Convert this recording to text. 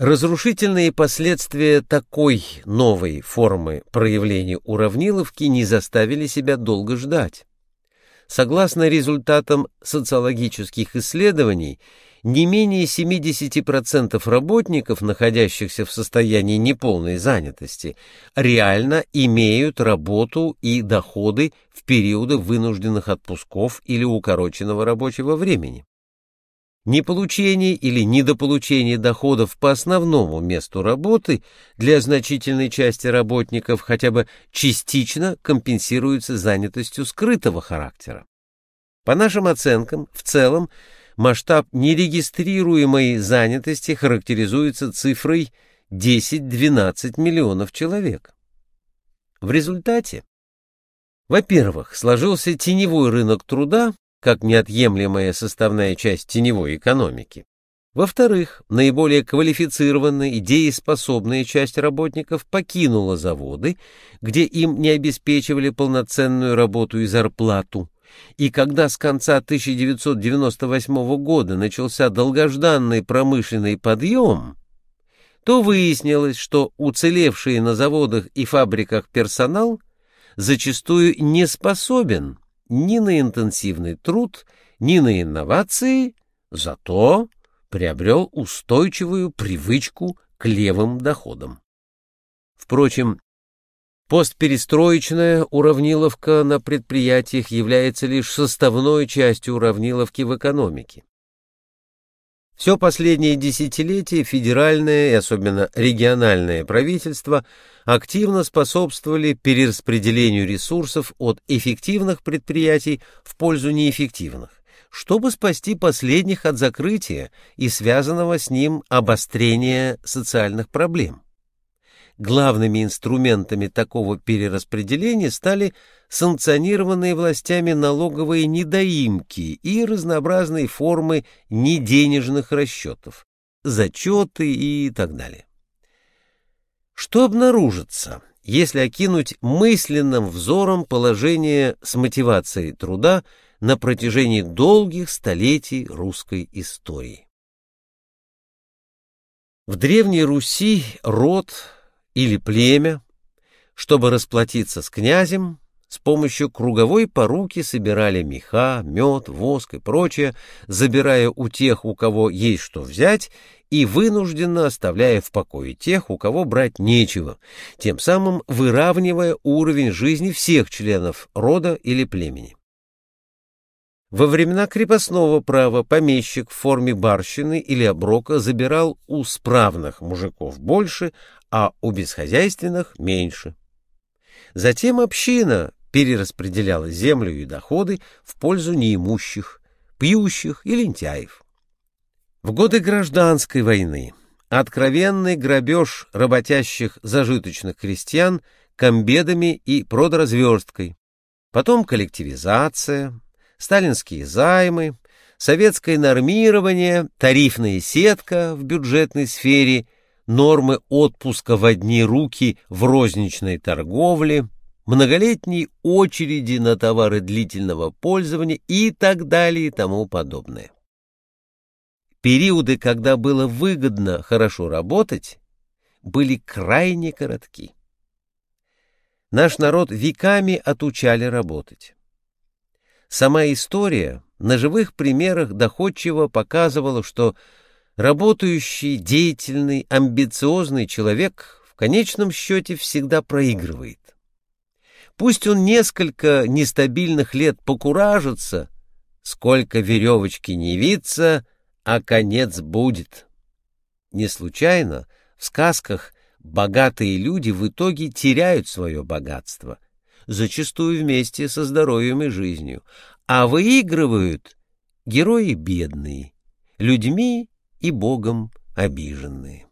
Разрушительные последствия такой новой формы проявления уравниловки не заставили себя долго ждать. Согласно результатам социологических исследований, не менее 70% работников, находящихся в состоянии неполной занятости, реально имеют работу и доходы в периоды вынужденных отпусков или укороченного рабочего времени. Неполучение или недополучение доходов по основному месту работы для значительной части работников хотя бы частично компенсируется занятостью скрытого характера. По нашим оценкам, в целом, масштаб нерегистрируемой занятости характеризуется цифрой 10-12 миллионов человек. В результате, во-первых, сложился теневой рынок труда, как неотъемлемая составная часть теневой экономики. Во-вторых, наиболее квалифицированная и дееспособная часть работников покинула заводы, где им не обеспечивали полноценную работу и зарплату. И когда с конца 1998 года начался долгожданный промышленный подъем, то выяснилось, что уцелевший на заводах и фабриках персонал зачастую не способен ни на интенсивный труд, ни на инновации, зато приобрел устойчивую привычку к левым доходам. Впрочем, постперестроечная уравниловка на предприятиях является лишь составной частью уравниловки в экономике. Все последние десятилетия федеральное и особенно региональное правительство активно способствовали перераспределению ресурсов от эффективных предприятий в пользу неэффективных, чтобы спасти последних от закрытия и связанного с ним обострения социальных проблем. Главными инструментами такого перераспределения стали санкционированные властями налоговые недоимки и разнообразные формы неденежных расчетов, зачеты и так далее. Что обнаружится, если окинуть мысленным взором положение с мотивацией труда на протяжении долгих столетий русской истории? В Древней Руси род или племя, чтобы расплатиться с князем, с помощью круговой поруки собирали меха, мед, воск и прочее, забирая у тех, у кого есть что взять, и вынужденно оставляя в покое тех, у кого брать нечего, тем самым выравнивая уровень жизни всех членов рода или племени. Во времена крепостного права помещик в форме барщины или оброка забирал у справных мужиков больше, а у бесхозяйственных меньше. Затем община перераспределяла землю и доходы в пользу неимущих, пьющих и лентяев. В годы гражданской войны откровенный грабеж работящих зажиточных крестьян комбедами и продразверсткой, потом коллективизация, сталинские займы, советское нормирование, тарифная сетка в бюджетной сфере нормы отпуска в одни руки в розничной торговле, многолетние очереди на товары длительного пользования и так далее и тому подобное. Периоды, когда было выгодно хорошо работать, были крайне коротки. Наш народ веками отучали работать. Сама история на живых примерах доходчиво показывала, что работающий, деятельный, амбициозный человек в конечном счете всегда проигрывает. Пусть он несколько нестабильных лет покуражится, сколько веревочки не виться, а конец будет. Не случайно в сказках богатые люди в итоге теряют свое богатство, зачастую вместе со здоровьем и жизнью, а выигрывают герои бедные, людьми и Богом обиженные.